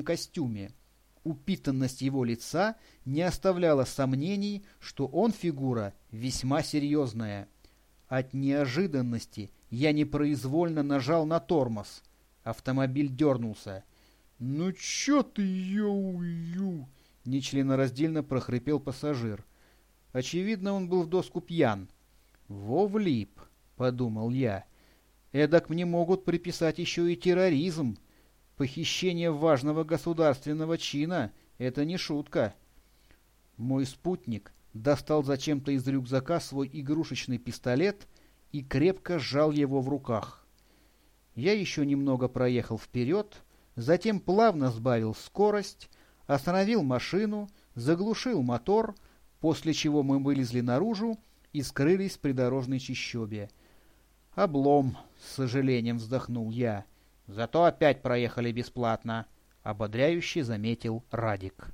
костюме. Упитанность его лица не оставляла сомнений, что он фигура весьма серьезная. От неожиданности я непроизвольно нажал на тормоз. Автомобиль дернулся. «Ну чё ты, йоу-ю?» — нечленораздельно прохрипел пассажир. Очевидно, он был в доску пьян. «Во влип», — подумал я. «Эдак мне могут приписать еще и терроризм. Похищение важного государственного чина — это не шутка». Мой спутник достал зачем-то из рюкзака свой игрушечный пистолет и крепко сжал его в руках. Я еще немного проехал вперед, затем плавно сбавил скорость, остановил машину, заглушил мотор, после чего мы вылезли наружу и скрылись в придорожной чащобе. «Облом!» — с сожалением вздохнул я. «Зато опять проехали бесплатно!» — ободряюще заметил Радик.